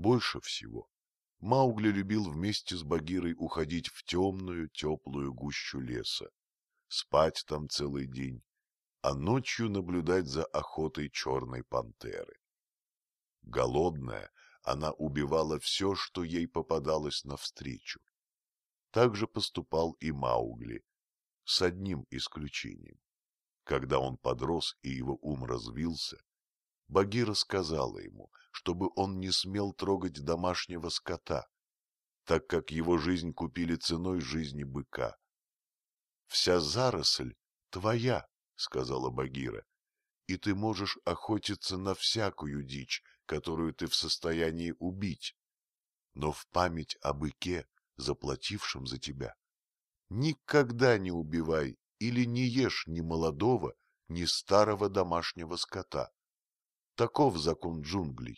Больше всего Маугли любил вместе с Багирой уходить в темную, теплую гущу леса, спать там целый день, а ночью наблюдать за охотой черной пантеры. Голодная, она убивала все, что ей попадалось навстречу. Так же поступал и Маугли, с одним исключением. Когда он подрос и его ум развился, Багира сказала ему, чтобы он не смел трогать домашнего скота, так как его жизнь купили ценой жизни быка. — Вся заросль твоя, — сказала Багира, — и ты можешь охотиться на всякую дичь, которую ты в состоянии убить. Но в память о быке, заплатившем за тебя, никогда не убивай или не ешь ни молодого, ни старого домашнего скота. Таков закон джунглей.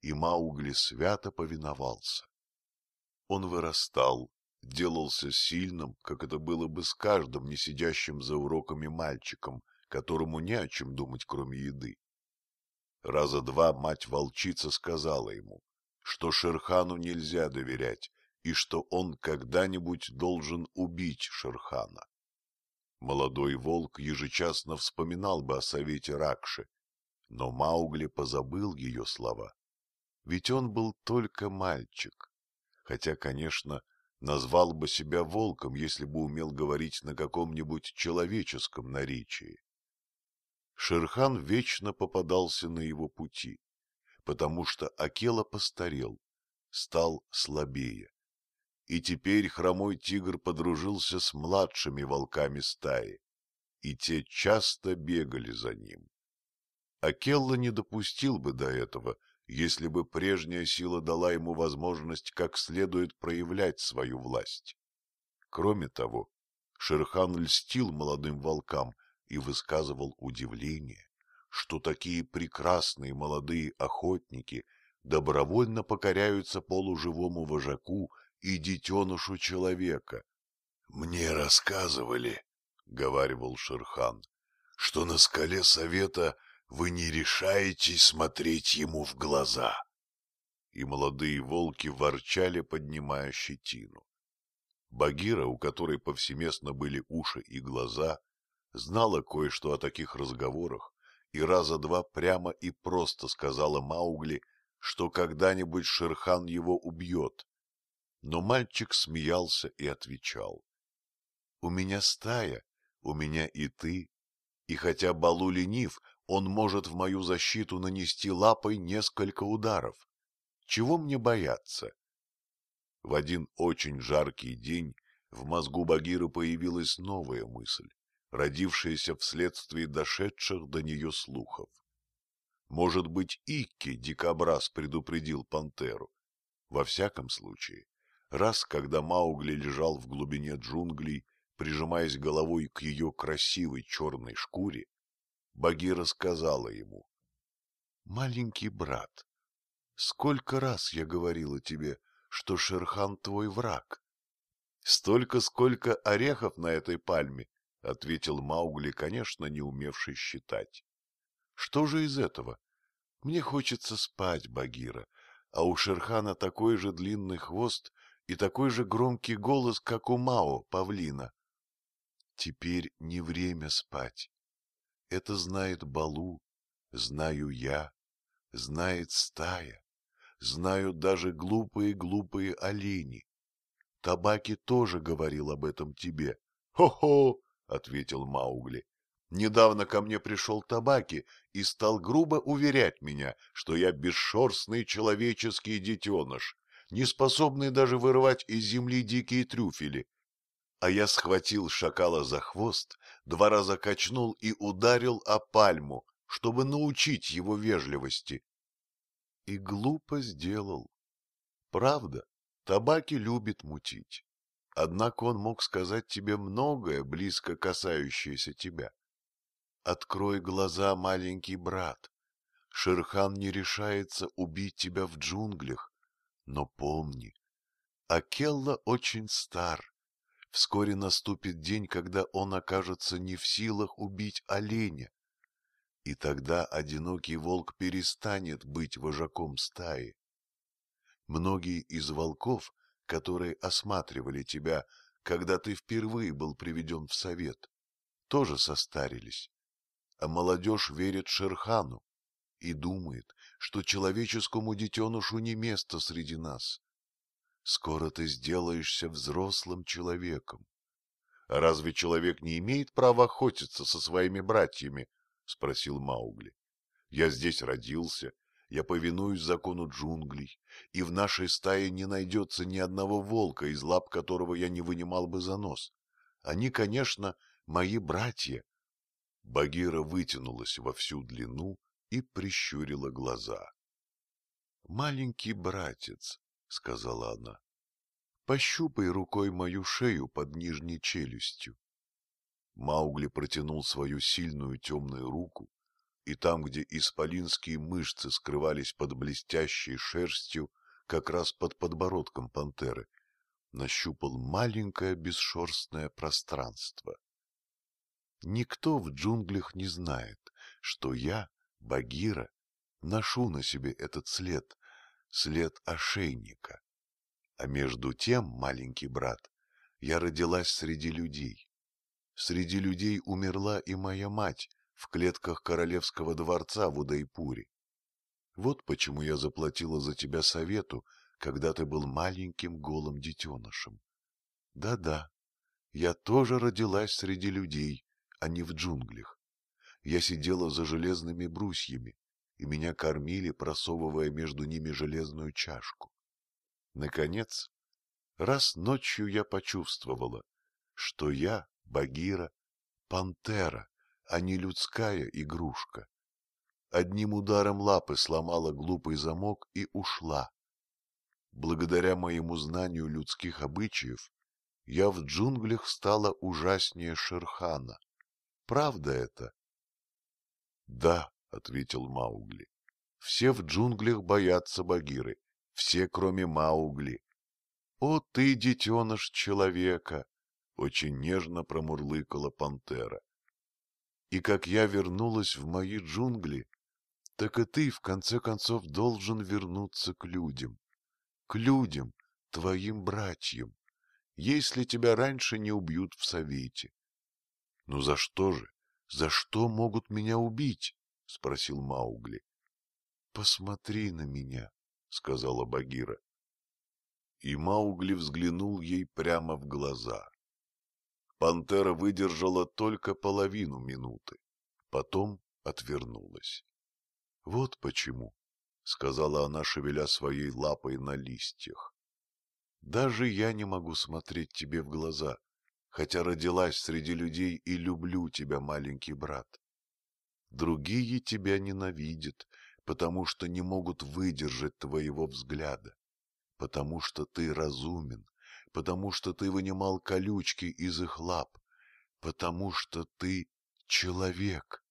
И Маугли свято повиновался. Он вырастал, делался сильным, как это было бы с каждым не сидящим за уроками мальчиком, которому не о чем думать, кроме еды. Раза два мать-волчица сказала ему, что Шерхану нельзя доверять и что он когда-нибудь должен убить Шерхана. Молодой волк ежечасно вспоминал бы о совете Ракши, но Маугли позабыл ее слова. Ведь он был только мальчик, хотя, конечно, назвал бы себя волком, если бы умел говорить на каком-нибудь человеческом наречии. Шерхан вечно попадался на его пути, потому что Акела постарел, стал слабее. И теперь хромой тигр подружился с младшими волками стаи, и те часто бегали за ним. Акелла не допустил бы до этого, если бы прежняя сила дала ему возможность как следует проявлять свою власть. Кроме того, Шерхан льстил молодым волкам и высказывал удивление, что такие прекрасные молодые охотники добровольно покоряются полуживому вожаку и детенышу человека. — Мне рассказывали, — говаривал Шерхан, — что на скале совета вы не решаетесь смотреть ему в глаза. И молодые волки ворчали, поднимая щетину. Багира, у которой повсеместно были уши и глаза, знала кое-что о таких разговорах и раза два прямо и просто сказала Маугли, что когда-нибудь Шерхан его убьет. Но мальчик смеялся и отвечал. — У меня стая, у меня и ты, и хотя Балу ленив, он может в мою защиту нанести лапой несколько ударов. Чего мне бояться? В один очень жаркий день в мозгу Багира появилась новая мысль, родившаяся вследствие дошедших до нее слухов. Может быть, Икки дикобраз предупредил пантеру. Во всяком случае, раз, когда Маугли лежал в глубине джунглей, прижимаясь головой к ее красивой черной шкуре, Багира сказала ему. — Маленький брат, сколько раз я говорила тебе, что Шерхан твой враг? — Столько, сколько орехов на этой пальме, — ответил Маугли, конечно, не умевший считать. — Что же из этого? Мне хочется спать, Багира, а у Шерхана такой же длинный хвост и такой же громкий голос, как у Мао, павлина. Теперь не время спать. Это знает Балу, знаю я, знает стая, знают даже глупые-глупые олени. Табаки тоже говорил об этом тебе. «Хо — ответил Маугли. Недавно ко мне пришел Табаки и стал грубо уверять меня, что я бесшерстный человеческий детеныш, не способный даже вырывать из земли дикие трюфели. А я схватил шакала за хвост два раза качнул и ударил о пальму, чтобы научить его вежливости. И глупо сделал. Правда, табаки любит мутить. Однако он мог сказать тебе многое, близко касающееся тебя. Открой глаза, маленький брат. Шерхан не решается убить тебя в джунглях, но помни, Акелла очень стар, Вскоре наступит день, когда он окажется не в силах убить оленя. И тогда одинокий волк перестанет быть вожаком стаи. Многие из волков, которые осматривали тебя, когда ты впервые был приведен в совет, тоже состарились. А молодежь верит Шерхану и думает, что человеческому детенышу не место среди нас. Скоро ты сделаешься взрослым человеком. — Разве человек не имеет права охотиться со своими братьями? — спросил Маугли. — Я здесь родился, я повинуюсь закону джунглей, и в нашей стае не найдется ни одного волка, из лап которого я не вынимал бы за нос. Они, конечно, мои братья. Багира вытянулась во всю длину и прищурила глаза. — Маленький братец, — сказала она, — пощупай рукой мою шею под нижней челюстью. Маугли протянул свою сильную темную руку и там, где исполинские мышцы скрывались под блестящей шерстью, как раз под подбородком пантеры, нащупал маленькое бесшерстное пространство. Никто в джунглях не знает, что я, Багира, ношу на себе этот след, след ошейника. А между тем, маленький брат, я родилась среди людей. Среди людей умерла и моя мать, в клетках королевского дворца в Удайпуре. Вот почему я заплатила за тебя совету, когда ты был маленьким голым детенышем. Да-да, я тоже родилась среди людей, а не в джунглях. Я сидела за железными брусьями, и меня кормили, просовывая между ними железную чашку. Наконец, раз ночью я почувствовала, что я, Багира, пантера, а не людская игрушка. Одним ударом лапы сломала глупый замок и ушла. Благодаря моему знанию людских обычаев я в джунглях стала ужаснее Шерхана. Правда это? — Да, — ответил Маугли. — Все в джунглях боятся Багиры, все, кроме Маугли. — О, ты, детеныш человека! — очень нежно промурлыкала пантера. И как я вернулась в мои джунгли, так и ты, в конце концов, должен вернуться к людям. К людям, твоим братьям, если тебя раньше не убьют в совете. — Ну за что же? За что могут меня убить? — спросил Маугли. — Посмотри на меня, — сказала Багира. И Маугли взглянул ей прямо в глаза. Пантера выдержала только половину минуты, потом отвернулась. — Вот почему, — сказала она, шевеля своей лапой на листьях. — Даже я не могу смотреть тебе в глаза, хотя родилась среди людей и люблю тебя, маленький брат. Другие тебя ненавидят, потому что не могут выдержать твоего взгляда, потому что ты разумен, потому что ты вынимал колючки из их лап, потому что ты человек.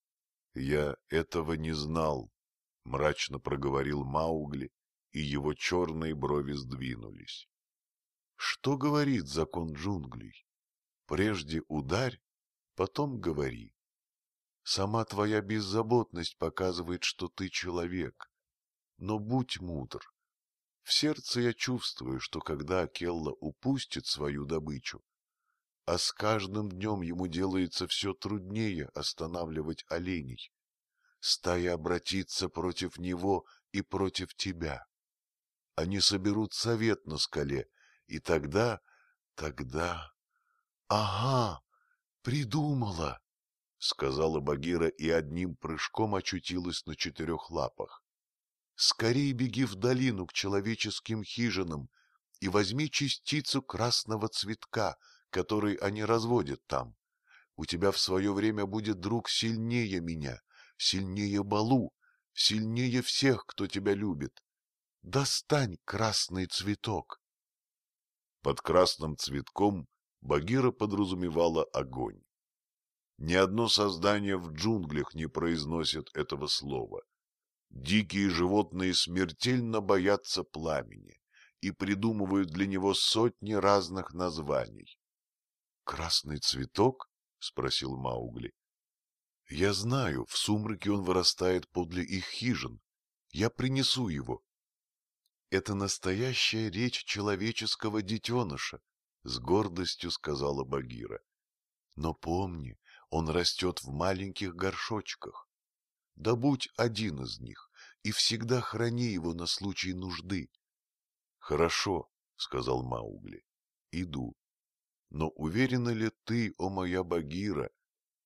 — Я этого не знал, — мрачно проговорил Маугли, и его черные брови сдвинулись. — Что говорит закон джунглей? Прежде ударь, потом говори. Сама твоя беззаботность показывает, что ты человек. Но будь мудр, в сердце я чувствую, что когда Келла упустит свою добычу, а с каждым днем ему делается все труднее останавливать оленей, стая обратится против него и против тебя. Они соберут совет на скале, и тогда, тогда... Ага, придумала, — сказала Багира и одним прыжком очутилась на четырех лапах. Скорей беги в долину к человеческим хижинам и возьми частицу красного цветка, который они разводят там. У тебя в свое время будет друг сильнее меня, сильнее Балу, сильнее всех, кто тебя любит. Достань красный цветок. Под красным цветком Багира подразумевала огонь. Ни одно создание в джунглях не произносит этого слова. Дикие животные смертельно боятся пламени и придумывают для него сотни разных названий. — Красный цветок? — спросил Маугли. — Я знаю, в сумраке он вырастает подле их хижин. Я принесу его. Это настоящая речь человеческого детеныша, — с гордостью сказала Багира. Но помни, он растет в маленьких горшочках. Добудь один из них и всегда храни его на случай нужды. — Хорошо, — сказал Маугли, — иду. Но уверена ли ты, о моя Багира,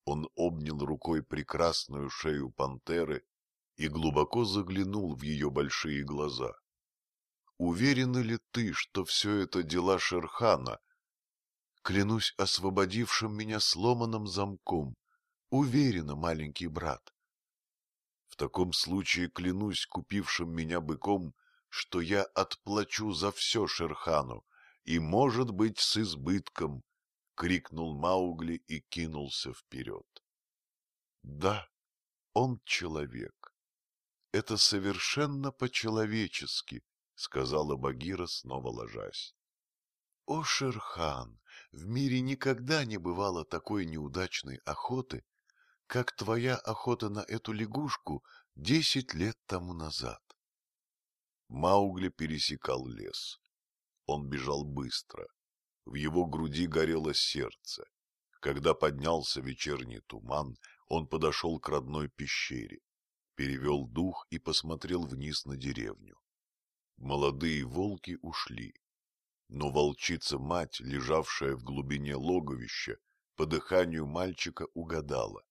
он обнял рукой прекрасную шею пантеры и глубоко заглянул в ее большие глаза. Уверена ли ты, что все это дела Шерхана? Клянусь освободившим меня сломанным замком. Уверена, маленький брат. В таком случае клянусь купившим меня быком, что я отплачу за все Шерхану, и, может быть, с избытком, — крикнул Маугли и кинулся вперед. Да, он человек. Это совершенно по-человечески, — сказала Багира, снова ложась. О, Шерхан, в мире никогда не бывало такой неудачной охоты, как твоя охота на эту лягушку десять лет тому назад. Маугли пересекал лес. Он бежал быстро. В его груди горело сердце. Когда поднялся вечерний туман, он подошел к родной пещере, перевел дух и посмотрел вниз на деревню. Молодые волки ушли, но волчица-мать, лежавшая в глубине логовища, по дыханию мальчика угадала,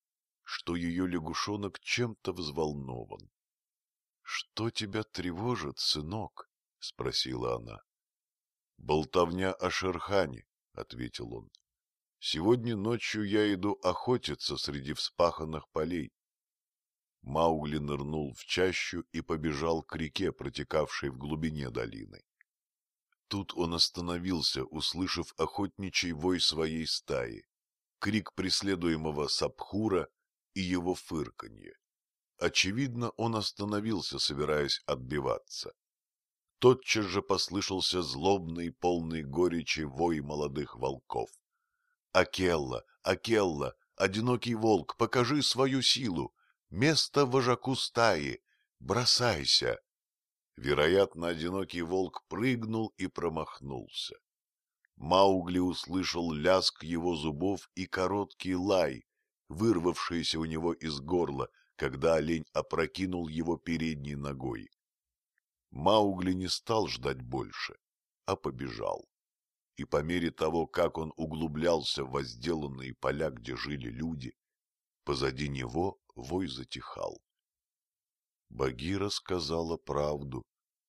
что ее лягушонок чем-то взволнован. — Что тебя тревожит, сынок? — спросила она. — Болтовня о Шерхане, — ответил он. — Сегодня ночью я иду охотиться среди вспаханных полей. Маугли нырнул в чащу и побежал к реке, протекавшей в глубине долины. Тут он остановился, услышав охотничий вой своей стаи, крик преследуемого Сабхура и его фырканье. Очевидно, он остановился, собираясь отбиваться. Тотчас же послышался злобный, полный горечи вой молодых волков. «Акелла! Акелла! Одинокий волк, покажи свою силу! Место вожаку стаи! Бросайся!» Вероятно, одинокий волк прыгнул и промахнулся. Маугли услышал лязг его зубов и короткий лай, вырвавшийся у него из горла, когда олень опрокинул его передней ногой. Маугли не стал ждать больше, а побежал. И по мере того, как он углублялся в возделанные поля, где жили люди, позади него вой затихал. Багира сказала правду,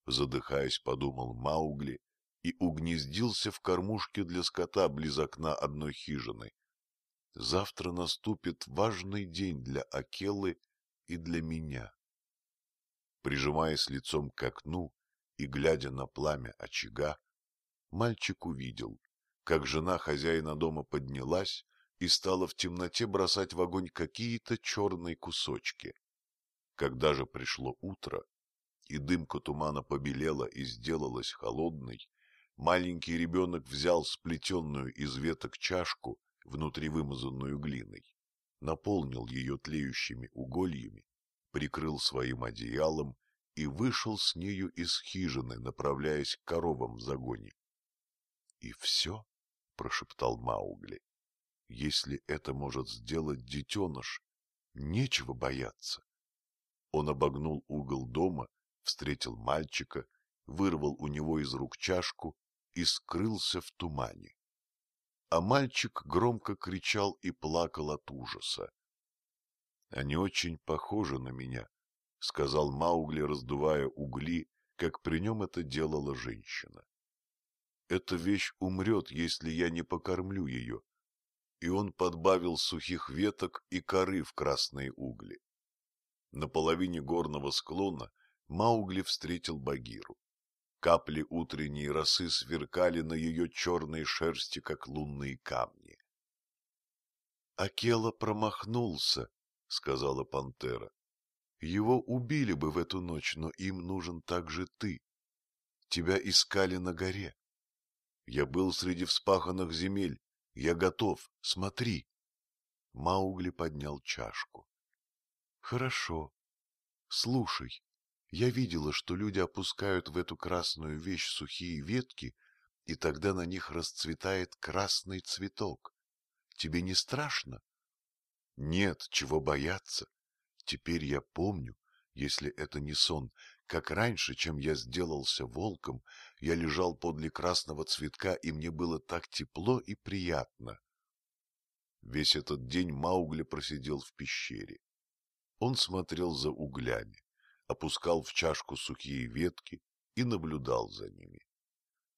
задыхаясь, подумал Маугли и угнездился в кормушке для скота близ окна одной хижины. Завтра наступит важный день для Акелы и для меня. Прижимаясь лицом к окну и глядя на пламя очага, мальчик увидел, как жена хозяина дома поднялась и стала в темноте бросать в огонь какие-то черные кусочки. Когда же пришло утро, и дымка тумана побелела и сделалась холодной, маленький ребенок взял сплетенную из веток чашку, внутри вымазанную глиной, наполнил ее тлеющими угольями, прикрыл своим одеялом и вышел с нею из хижины, направляясь к коровам в загоне. — И все? — прошептал Маугли. Если это может сделать детеныш, нечего бояться. Он обогнул угол дома, встретил мальчика, вырвал у него из рук чашку и скрылся в тумане. А мальчик громко кричал и плакал от ужаса. — Они очень похожи на меня, — сказал Маугли, раздувая угли, как при нем это делала женщина. — Эта вещь умрет, если я не покормлю ее, и он подбавил сухих веток и коры в красные угли. На половине горного склона Маугли встретил Багиру. Капли утренней росы сверкали на ее черной шерсти, как лунные камни. — Акела промахнулся, — сказала пантера. — Его убили бы в эту ночь, но им нужен также ты. Тебя искали на горе. Я был среди вспаханных земель, я готов, смотри. Маугли поднял чашку. — Хорошо. Слушай, Я видела, что люди опускают в эту красную вещь сухие ветки, и тогда на них расцветает красный цветок. Тебе не страшно? Нет, чего бояться. Теперь я помню, если это не сон, как раньше, чем я сделался волком, я лежал подле красного цветка, и мне было так тепло и приятно. Весь этот день Маугли просидел в пещере. Он смотрел за углями, опускал в чашку сухие ветки и наблюдал за ними.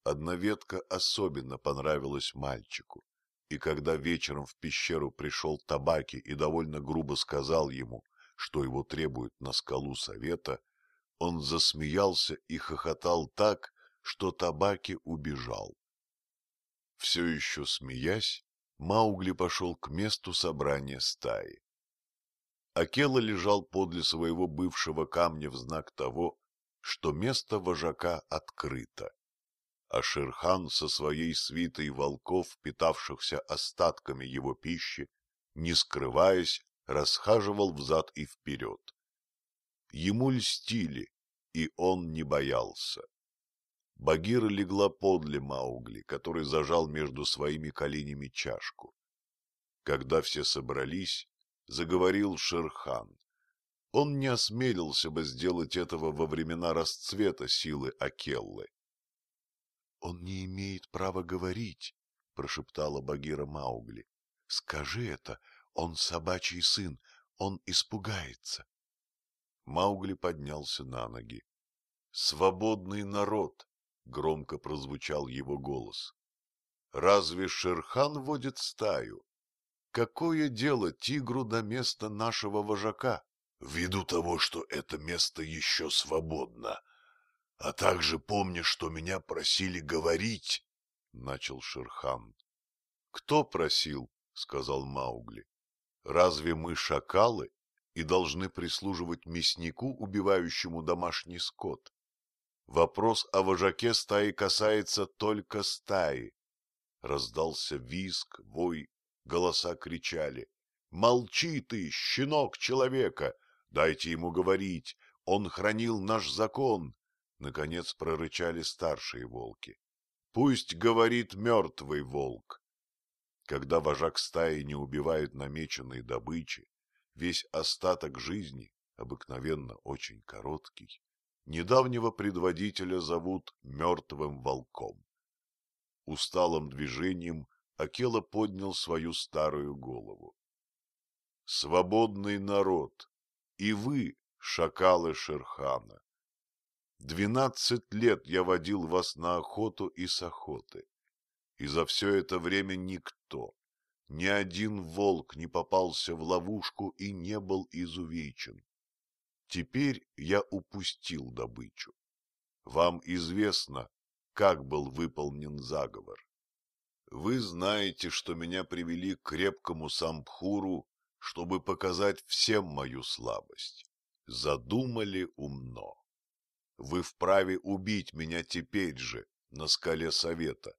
Одна ветка особенно понравилась мальчику, и когда вечером в пещеру пришел табаки и довольно грубо сказал ему, что его требует на скалу совета, он засмеялся и хохотал так, что табаки убежал. Все еще смеясь, Маугли пошел к месту собрания стаи. Акела лежал подле своего бывшего камня в знак того, что место вожака открыто. А Шерхан со своей свитой волков, питавшихся остатками его пищи, не скрываясь, расхаживал взад и вперед. Ему льстили, и он не боялся. Багира легла подле Маугли, который зажал между своими коленями чашку. Когда все собрались, заговорил Шерхан. Он не осмелился бы сделать этого во времена расцвета силы Акеллы. — Он не имеет права говорить, — прошептала Багира Маугли. — Скажи это, он собачий сын, он испугается. Маугли поднялся на ноги. — Свободный народ! громко прозвучал его голос. Разве Шерхан водит стаю? Какое дело тигру до места нашего вожака? Ввиду того, что это место еще свободно, а также помни, что меня просили говорить, — начал Шерхан. — Кто просил? — сказал Маугли. — Разве мы шакалы и должны прислуживать мяснику, убивающему домашний скот? Вопрос о вожаке стаи касается только стаи. Раздался визг, вой, голоса кричали. «Молчи ты, щенок человека! Дайте ему говорить! Он хранил наш закон!» Наконец прорычали старшие волки. «Пусть говорит мертвый волк!» Когда вожак стаи не убивает намеченной добычи, весь остаток жизни, обыкновенно очень короткий, Недавнего предводителя зовут Мертвым Волком. Усталым движением Акела поднял свою старую голову. Свободный народ, и вы, шакалы Шерхана. Двенадцать лет я водил вас на охоту и с охоты, и за все это время никто, ни один волк не попался в ловушку и не был изувечен. Теперь я упустил добычу. Вам известно, как был выполнен заговор. Вы знаете, что меня привели к крепкому самбхуру, чтобы показать всем мою слабость. Задумали умно. Вы вправе убить меня теперь же на скале совета.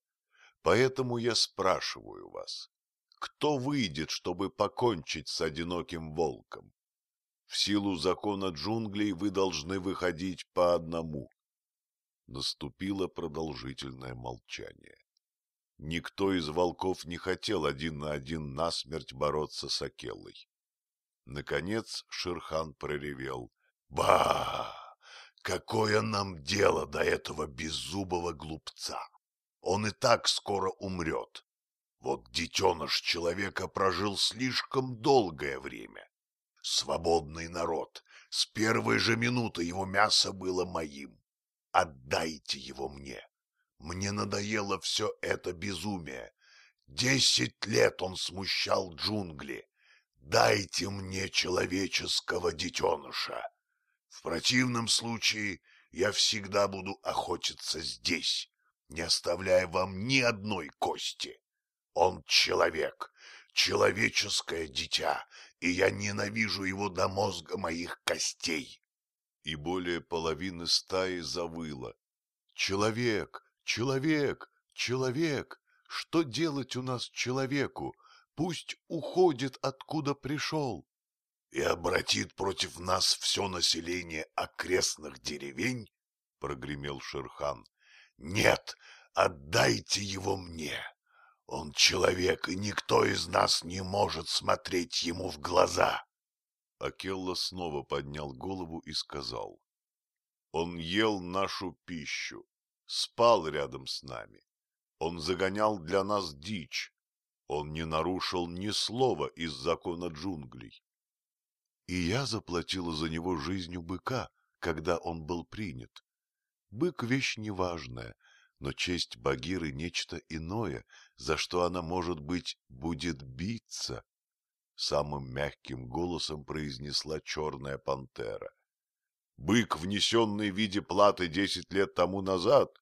Поэтому я спрашиваю вас, кто выйдет, чтобы покончить с одиноким волком? В силу закона джунглей вы должны выходить по одному. Наступило продолжительное молчание. Никто из волков не хотел один на один насмерть бороться с Акеллой. Наконец Шерхан проревел. — Ба! Какое нам дело до этого беззубого глупца? Он и так скоро умрет. Вот детеныш человека прожил слишком долгое время свободный народ. С первой же минуты его мясо было моим. Отдайте его мне. Мне надоело все это безумие. Десять лет он смущал джунгли. Дайте мне человеческого детеныша. В противном случае я всегда буду охотиться здесь, не оставляя вам ни одной кости. Он человек, человеческое дитя, и я ненавижу его до мозга моих костей. И более половины стаи завыло. Человек, человек, человек, что делать у нас человеку? Пусть уходит, откуда пришел. и обратит против нас все население окрестных деревень? — прогремел Шерхан. — Нет, отдайте его мне. Он человек, и никто из нас не может смотреть ему в глаза. Акелла снова поднял голову и сказал. Он ел нашу пищу, спал рядом с нами. Он загонял для нас дичь. Он не нарушил ни слова из закона джунглей. И я заплатила за него жизнью быка, когда он был принят. Бык — вещь неважная, но честь Багиры — нечто иное, за что она, может быть, будет биться. Самым мягким голосом произнесла черная пантера. Бык, внесенный в виде платы десять лет тому назад,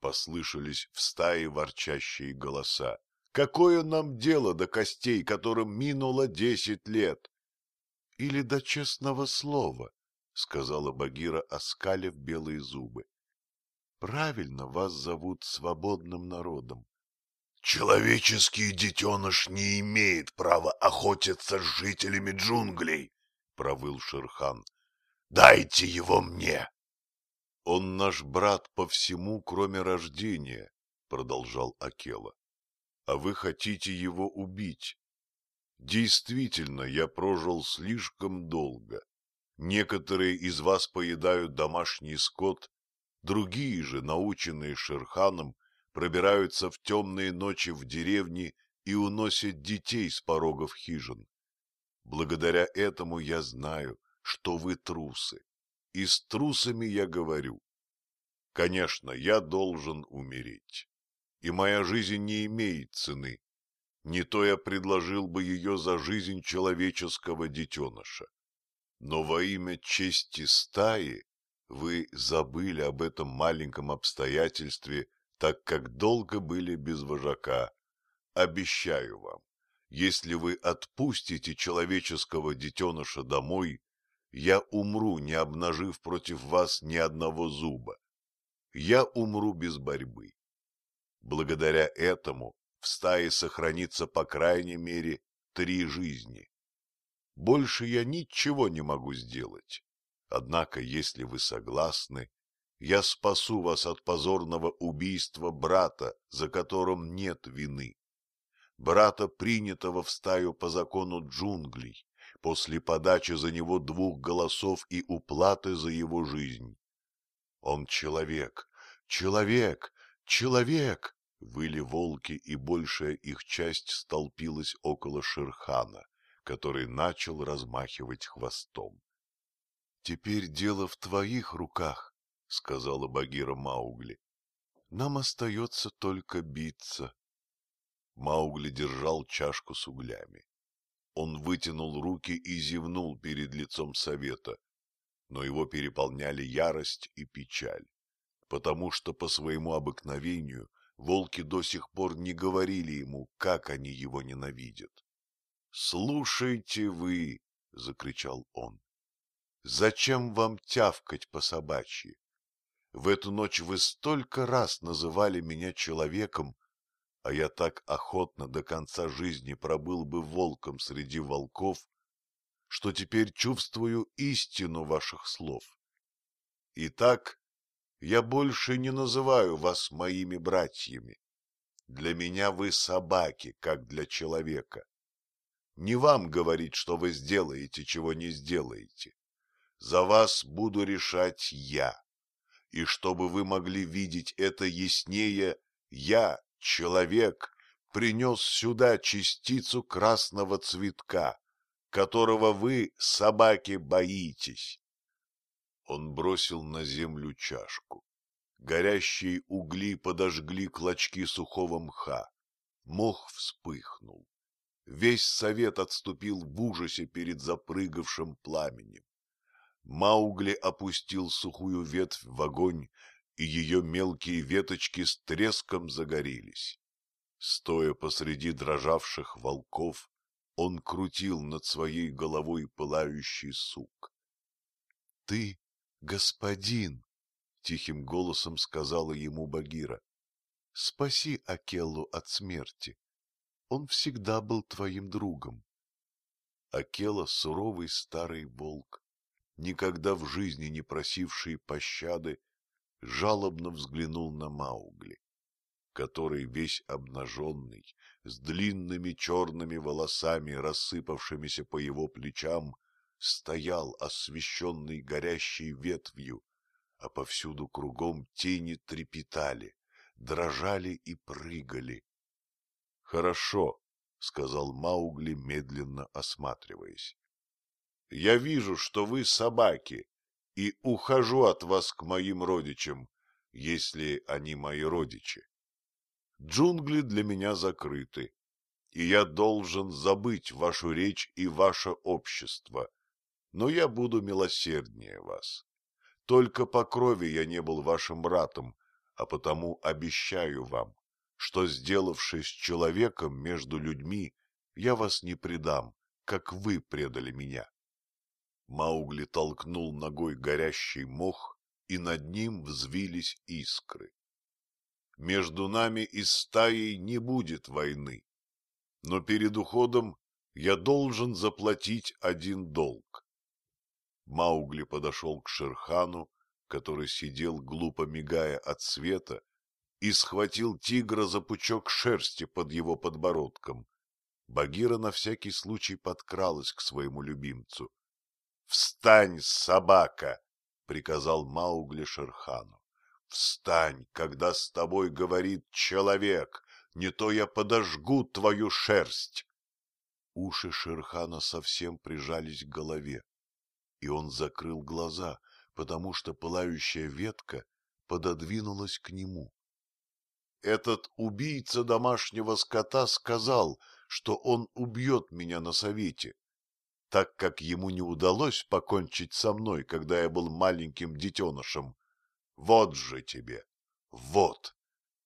послышались в стае ворчащие голоса. Какое нам дело до костей, которым минуло десять лет? — Или до честного слова, — сказала Багира, оскалив белые зубы. — Правильно вас зовут свободным народом. — Человеческий детеныш не имеет права охотиться с жителями джунглей, — провыл Шерхан. — Дайте его мне. — Он наш брат по всему, кроме рождения, — продолжал Акела. — А вы хотите его убить. Действительно, я прожил слишком долго. Некоторые из вас поедают домашний скот, другие же, наученные Шерханом, пробираются в темные ночи в деревни и уносят детей с порогов хижин. Благодаря этому я знаю, что вы трусы, и с трусами я говорю. Конечно, я должен умереть, и моя жизнь не имеет цены, не то я предложил бы ее за жизнь человеческого детеныша. Но во имя чести стаи вы забыли об этом маленьком обстоятельстве, так как долго были без вожака. Обещаю вам, если вы отпустите человеческого детеныша домой, я умру, не обнажив против вас ни одного зуба. Я умру без борьбы. Благодаря этому в стае сохранится по крайней мере три жизни. Больше я ничего не могу сделать. Однако, если вы согласны, я спасу вас от позорного убийства брата, за которым нет вины. Брата, принятого в стаю по закону джунглей, после подачи за него двух голосов и уплаты за его жизнь. Он человек, человек, человек, Выли волки, и большая их часть столпилась около Шерхана, который начал размахивать хвостом. — Теперь дело в твоих руках, — сказала Багира Маугли. — Нам остается только биться. Маугли держал чашку с углями. Он вытянул руки и зевнул перед лицом совета, но его переполняли ярость и печаль, потому что по своему обыкновению — волки до сих пор не говорили ему, как они его ненавидят. — Слушайте вы, — закричал он, — зачем вам тявкать по собачьи? В эту ночь вы столько раз называли меня человеком, а я так охотно до конца жизни пробыл бы волком среди волков, что теперь чувствую истину ваших слов. Итак, я больше не называю вас моими братьями. Для меня вы собаки, как для человека. Не вам говорить, что вы сделаете, чего не сделаете. За вас буду решать я. И чтобы вы могли видеть это яснее, я, человек, принес сюда частицу красного цветка, которого вы, собаки, боитесь. Он бросил на землю чашку. Горящие угли подожгли клочки сухого мха. Мох вспыхнул. Весь совет отступил в ужасе перед запрыгавшим пламенем. Маугли опустил сухую ветвь в огонь, и ее мелкие веточки с треском загорелись. Стоя посреди дрожавших волков, он крутил над своей головой пылающий сук. — Ты Господин, — тихим голосом сказала ему Багира, — спаси Акеллу от смерти. Он всегда был твоим другом. Акела — суровый старый волк, никогда в жизни не просивший пощады, жалобно взглянул на Маугли, который весь обнаженный, с длинными черными волосами, рассыпавшимися по его плечам, стоял, освещенный горящей ветвью, а повсюду кругом тени трепетали, дрожали и прыгали. — Хорошо, — сказал Маугли, медленно осматриваясь. — Я вижу, что вы собаки, и ухожу от вас к моим родичам, если они мои родичи. Джунгли для меня закрыты, и я должен забыть вашу речь и ваше общество, но я буду милосерднее вас. Только по крови я не был вашим братом, а потому обещаю вам, что, сделавшись человеком между людьми, я вас не предам, как вы предали меня. Маугли толкнул ногой горящий мох, и над ним взвились искры. Между нами и стаей не будет войны, но перед уходом я должен заплатить один долг. Маугли подошел к Шерхану, который сидел, глупо мигая от света, и схватил тигра за пучок шерсти под его подбородком. Багира на всякий случай подкралась к своему любимцу. — Встань, собака! — приказал Маугли Шерхану. — Встань, когда с тобой говорит человек, не то я подожгу твою шерсть. Уши Шерхана совсем прижались к голове и он закрыл глаза, потому что пылающая ветка пододвинулась к нему. Этот убийца домашнего скота сказал, что он убьет меня на совете, так как ему не удалось покончить со мной, когда я был маленьким детенышем. Вот же тебе, вот,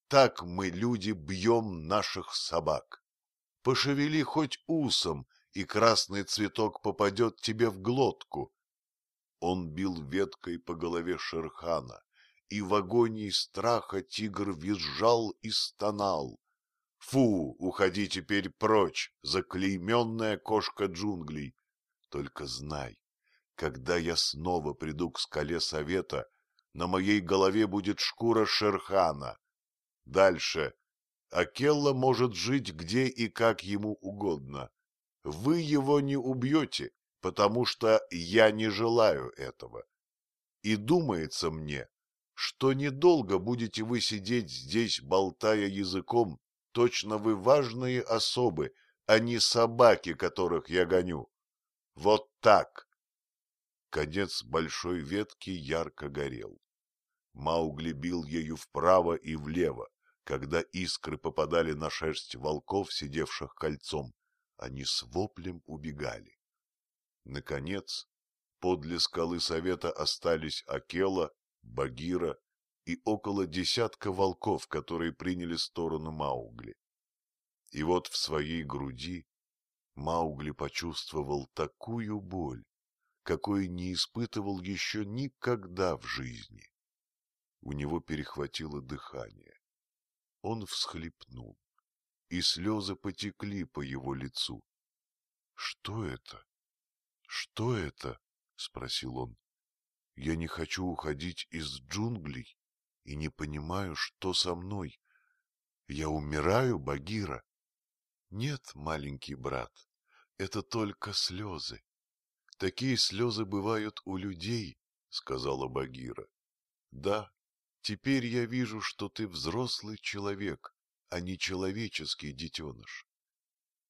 так мы, люди, бьем наших собак. Пошевели хоть усом, и красный цветок попадет тебе в глотку, он бил веткой по голове Шерхана, и в агонии страха тигр визжал и стонал. Фу, уходи теперь прочь, заклейменная кошка джунглей. Только знай, когда я снова приду к скале совета, на моей голове будет шкура Шерхана. Дальше. Акелла может жить где и как ему угодно. Вы его не убьете, потому что я не желаю этого. И думается мне, что недолго будете вы сидеть здесь, болтая языком, точно вы важные особы, а не собаки, которых я гоню. Вот так. Конец большой ветки ярко горел. Маугли бил ею вправо и влево, когда искры попадали на шерсть волков, сидевших кольцом, они с воплем убегали. Наконец, подле скалы совета остались Акела, Багира и около десятка волков, которые приняли сторону Маугли. И вот в своей груди Маугли почувствовал такую боль, какой не испытывал еще никогда в жизни. У него перехватило дыхание. Он всхлипнул, и слезы потекли по его лицу. Что это? Что это? — спросил он. — Я не хочу уходить из джунглей и не понимаю, что со мной. Я умираю, Багира? — Нет, маленький брат, это только слезы. Такие слезы бывают у людей, — сказала Багира. — Да, теперь я вижу, что ты взрослый человек, а не человеческий детеныш.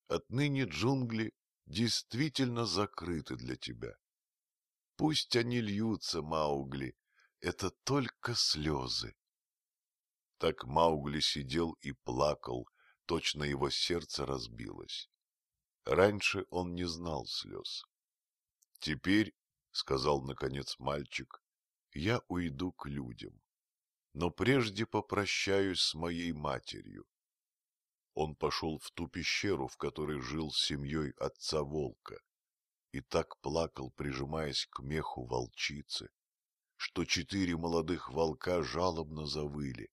Отныне джунгли действительно закрыты для тебя. Пусть они льются, Маугли, это только слезы. Так Маугли сидел и плакал, точно его сердце разбилось. Раньше он не знал слез. — Теперь, — сказал наконец мальчик, — я уйду к людям, но прежде попрощаюсь с моей матерью. Он пошел в ту пещеру, в которой жил с семьей отца волка, и так плакал, прижимаясь к меху волчицы, что четыре молодых волка жалобно завыли.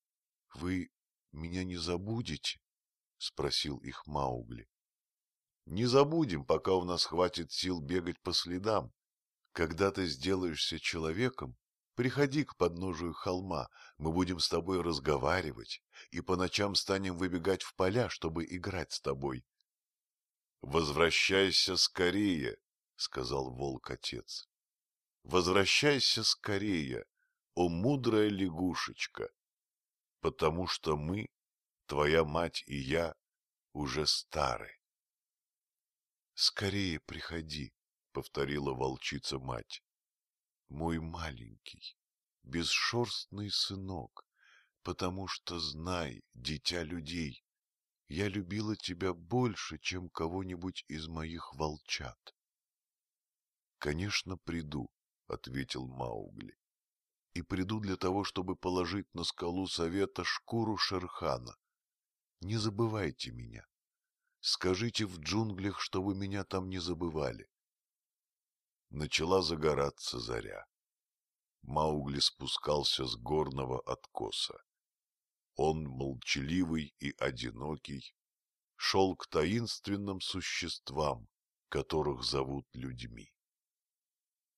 — Вы меня не забудете? — спросил их Маугли. Не забудем, пока у нас хватит сил бегать по следам. Когда ты сделаешься человеком, приходи к подножию холма, мы будем с тобой разговаривать и по ночам станем выбегать в поля, чтобы играть с тобой. — Возвращайся скорее, — сказал волк-отец. — Возвращайся скорее, о мудрая лягушечка, потому что мы, твоя мать и я, уже стары. — Скорее приходи, — повторила волчица-мать. — Мой маленький, бесшерстный сынок, потому что, знай, дитя людей, я любила тебя больше, чем кого-нибудь из моих волчат. — Конечно, приду, — ответил Маугли. — И приду для того, чтобы положить на скалу совета шкуру Шерхана. Не забывайте меня. Скажите в джунглях, что вы меня там не забывали. Начала загораться заря. Маугли спускался с горного откоса. Он, молчаливый и одинокий, шел к таинственным существам, которых зовут людьми.